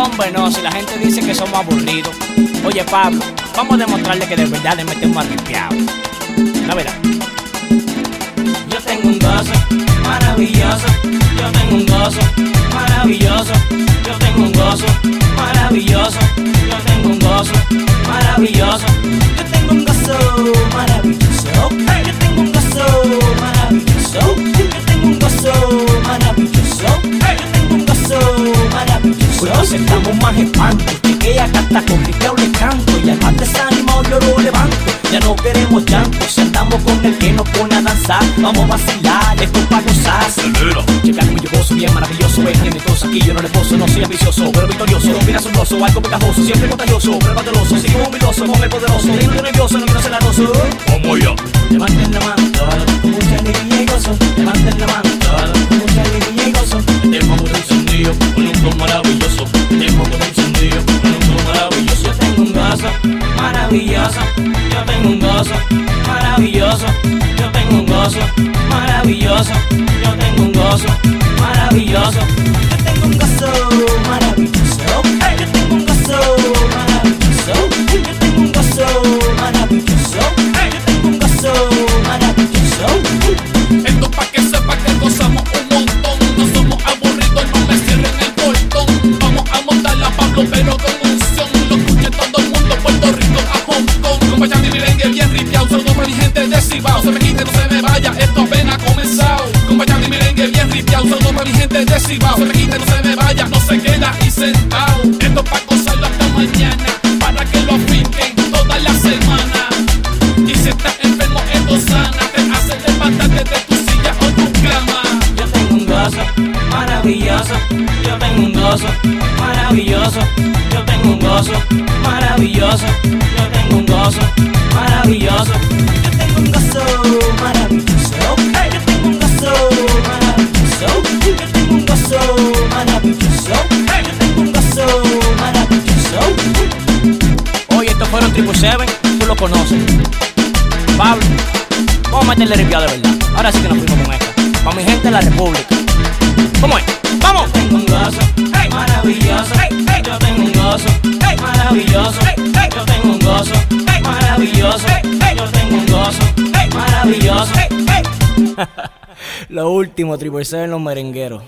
Hombre, no, si la gente dice que somos aburridos. Oye, Pablo, vamos a demostrarle que de verdad le metemos arrepiado. La verdad. Yo tengo un gozo maravilloso. Yo tengo un gozo maravilloso. Nos sentamos más espanto. Llegué acá hasta con picao le canto. Y al más desanimado yo lo levanto. Ya no queremos llanto. Si andamos con el que nos pone a danzar, vamos a vacilar. Esto es pa' gozar. Acelera. Como yo gozo, bien maravilloso Es mi cosa aquí, yo no le poso, no soy ambicioso Pero victorioso, mira asombroso, algo pegajoso Siempre contagioso, pero Sigo humildoso, con el poderoso nervioso, no quiero ser aroso Vamos allá. Maravilloso Yo tengo un gozo. Maravilloso Yo tengo un gozo Cibao. Se quite, no se me vaya, no se queda ahí sentado. Esto pa' gozarlo hasta mañana. Para que lo afinquen toda la semana. Y si estás enfermo, esto sana. Te hace levantarte de tu silla o tu cama. Yo tengo un gozo maravilloso. Yo tengo un gozo maravilloso. Yo tengo un gozo maravilloso. Yo tengo un gozo maravilloso. Triple Seven, tú lo conoces. Pablo, vamos a meterle ripiado de verdad. Ahora sí que nos fuimos con esta. Para mi gente de la República. ¿Cómo es? ¡Vamos! Yo tengo un gozo maravilloso. Yo tengo un gozo maravilloso. Yo tengo un gozo maravilloso. Yo tengo un gozo maravilloso. Lo último, Triple Seven, los merengueros.